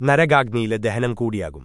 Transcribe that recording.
നരകാഗ്നിയിലെ ദഹനം കൂടിയാകും.